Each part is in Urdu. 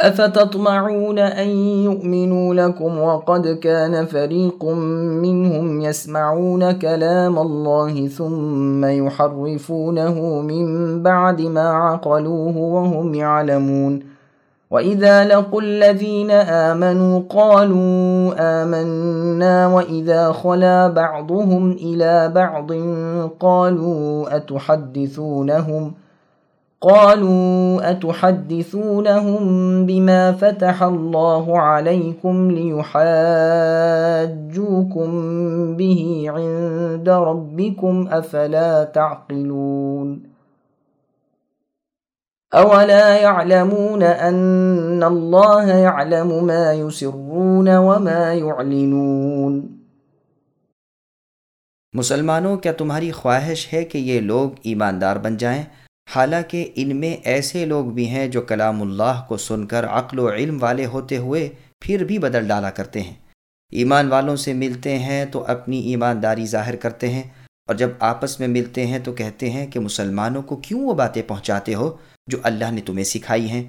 أفتطمعون أن يؤمنوا لكم وقد كان فريق منهم يسمعون كلام الله ثم يحرفونه من بعد ما عقلوه وهم يعلمون. وإذا لقوا الذين آمنوا قالوا آمنا وإذا خلا بعضهم إلى بعض قالوا أتحدثونهم؟ قالوا أتحدثونهم بما فتح الله عليكم ليحاجوكم به عند ربكم أفلا تعقلون أولا يعلمون أن الله يعلم ما يسرون وما يعلنون مسلمانوں کیا تمہاری خواہش ہے کہ یہ لوگ ایماندار بن جائیں؟ حالانکہ ان میں ایسے لوگ بھی ہیں جو کلام اللہ کو سن کر عقل و علم والے ہوتے ہوئے پھر بھی بدل ڈالا کرتے ہیں۔ ایمان والوں سے ملتے ہیں تو اپنی ایمانداری ظاہر کرتے ہیں اور جب آپس میں ملتے ہیں تو کہتے ہیں کہ مسلمانوں کو کیوں وہ باتیں پہنچاتے ہو جو اللہ نے تمہیں سکھائی ہیں؟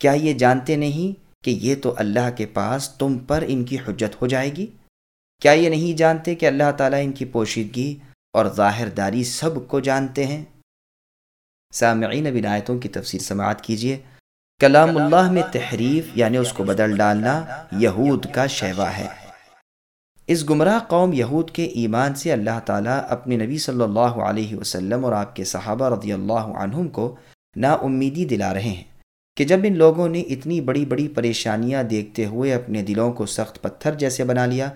کیا یہ جانتے نہیں کہ یہ تو اللہ کے پاس تم پر ان کی حجت ہو جائے گی؟ کیا یہ نہیں جانتے کہ اللہ تعالیٰ ان کی پوشیدگی اور ظاہر داری سب کو جانتے ہیں؟ سامعین بن آیتوں کی تفسیر سماعت کیجیے کلام اللہ میں تحریف یعنی اس کو بدل ڈالنا یہود کا شیوا ہے۔ اس گمراہ قوم یہود کے ایمان سے اللہ تعالیٰ اپنے نبی صلی اللہ علیہ وسلم اور آپ کے صحابہ رضی اللہ عنہم کو نا امیدی دلا رہے ہیں کہ جب ان لوگوں نے اتنی بڑی بڑی پریشانیاں دیکھتے ہوئے اپنے دلوں کو سخت پتھر جیسے بنا لیا،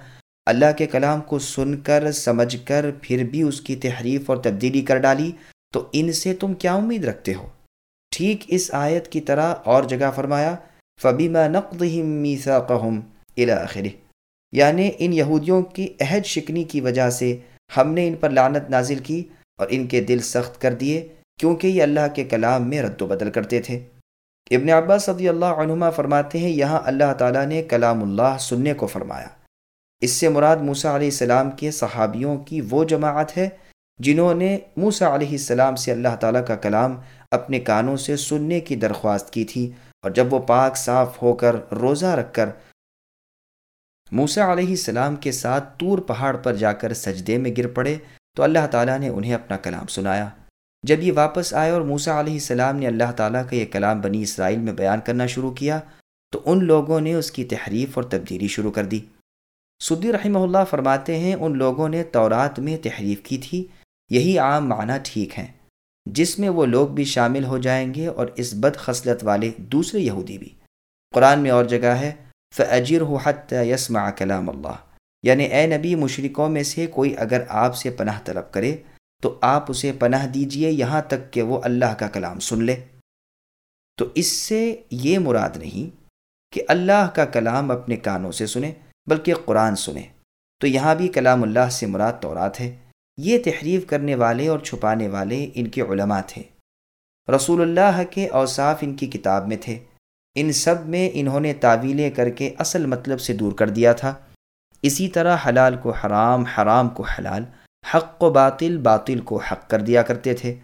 اللہ کے کلام کو سن کر، سمجھ کر، پھر بھی اس کی تحریف اور تبدیلی کر ڈالی۔ تو ان سے تم کیا امید رکھتے ہو؟ ٹھیک اس آیت کی طرح اور جگہ فرمایا فبیما میسا قہم الاخر یعنی ان یہودیوں کی عہد شکنی کی وجہ سے ہم نے ان پر لعنت نازل کی اور ان کے دل سخت کر دیے، کیونکہ یہ اللہ کے کلام میں رد و بدل کرتے تھے۔ ابن عباس صدی اللہ عنہما فرماتے ہیں، یہاں اللہ تعالیٰ نے کلام اللہ سننے کو فرمایا۔ اس سے مراد موسیٰ علیہ السلام کے صحابیوں کی وہ جماعت ہے جنہوں نے موسا علیہ السلام سے اللہ تعالیٰ کا کلام اپنے کانوں سے سننے کی درخواست کی تھی اور جب وہ پاک صاف ہو کر روزہ رکھ کر موسا علیہ السلام کے ساتھ طور پہاڑ پر جا کر سجدے میں گر پڑے تو اللہ تعالیٰ نے انہیں اپنا کلام سنایا۔ جب یہ واپس آئے اور موسا علیہ السلام نے اللہ تعالیٰ کا یہ کلام بنی اسرائیل میں بیان کرنا شروع کیا تو ان لوگوں نے اس کی تحریف اور تبدیلی شروع کر دی۔ سدی رحمہ اللہ فرماتے ہیں، ان لوگوں نے تورات میں تحریف کی تھی یہی عام معنی ٹھیک ہیں، جس میں وہ لوگ بھی شامل ہو جائیں گے اور اس بد خصلت والے دوسرے یہودی بھی۔ قرآن میں اور جگہ ہے فجر ہو حت یسما کلام اللہ یعنی اے نبی مشرقوں میں سے کوئی اگر آپ سے پناہ طلب کرے، تو آپ اسے پناہ دیجیے یہاں تک کہ وہ اللہ کا کلام سن لے۔ تو اس سے یہ مراد نہیں کہ اللہ کا کلام اپنے کانوں سے سنے، بلکہ قرآن سنے۔ تو یہاں بھی کلام اللہ سے مراد تورات ہے۔ یہ تحریف کرنے والے اور چھپانے والے ان کے علماء تھے۔ رسول اللہ کے اوصاف ان کی کتاب میں تھے۔ ان سب میں انہوں نے تعویلیں کر کے اصل مطلب سے دور کر دیا تھا۔ اسی طرح حلال کو حرام حرام کو حلال، حق و باطل باطل کو حق کر دیا کرتے تھے۔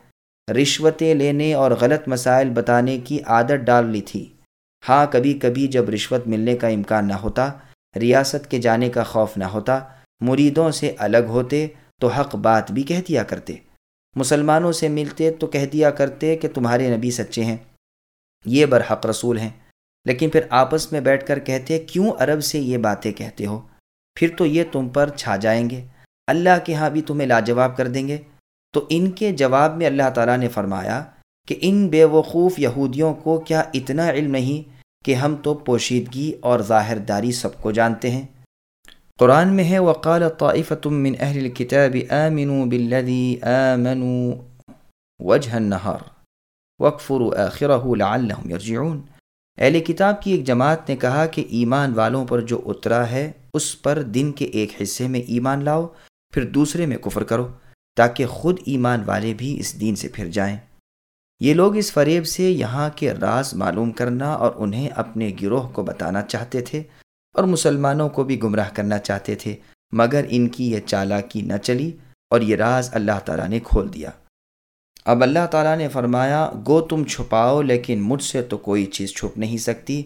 رشوتیں لینے اور غلط مسائل بتانے کی عادت ڈال لی تھی۔ ہاں کبھی کبھی جب رشوت ملنے کا امکان نہ ہوتا، ریاست کے جانے کا خوف نہ ہوتا، مریدوں سے الگ ہوتے تو حق بات بھی کہہ دیا کرتے۔ مسلمانوں سے ملتے تو کہہ دیا کرتے کہ تمہارے نبی سچے ہیں۔ یہ برحق رسول ہیں۔ لیکن پھر آپس میں بیٹھ کر کہتے، کیوں عرب سے یہ باتیں کہتے ہو؟ پھر تو یہ تم پر چھا جائیں گے۔ اللہ کے ہاں بھی تمہیں لاجواب کر دیں گے۔ تو ان کے جواب میں اللہ تعالیٰ نے فرمایا کہ ان بے وقوف یہودیوں کو کیا اتنا علم نہیں کہ ہم تو پوشیدگی اور ظاہر داری سب کو جانتے ہیں؟ قرآن میں ہے، وقال طائفة من اہل الكتاب آمنوا بالذي آمنوا وجه النهار وكفروا آخره لعلهم يرجعون۔ اہل کتاب کی ایک جماعت نے کہا کہ ایمان والوں پر جو اترا ہے، اس پر دن کے ایک حصے میں ایمان لاؤ، پھر دوسرے میں کفر کرو، تاکہ خود ایمان والے بھی اس دین سے پھر جائیں۔ یہ لوگ اس فریب سے یہاں کے راز معلوم کرنا اور انہیں اپنے گروہ کو بتانا چاہتے تھے۔ اور مسلمانوں کو بھی گمراہ کرنا چاہتے تھے، مگر ان کی یہ چالاکی نہ چلی اور یہ راز اللہ تعالیٰ نے کھول دیا۔ اب اللہ تعالیٰ نے فرمایا، گو تم چھپاؤ، لیکن مجھ سے تو کوئی چیز چھپ نہیں سکتی۔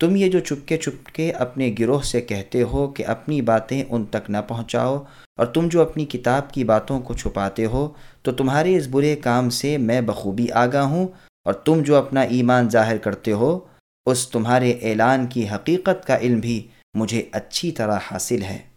تم یہ جو چپکے چپکے اپنے گروہ سے کہتے ہو کہ اپنی باتیں ان تک نہ پہنچاؤ، اور تم جو اپنی کتاب کی باتوں کو چھپاتے ہو، تو تمہارے اس برے کام سے میں بخوبی آگاہ ہوں، اور تم جو اپنا ایمان ظاہر کرتے ہو اس تمہارے اعلان کی حقیقت کا علم بھی مجھے اچھی طرح حاصل ہے۔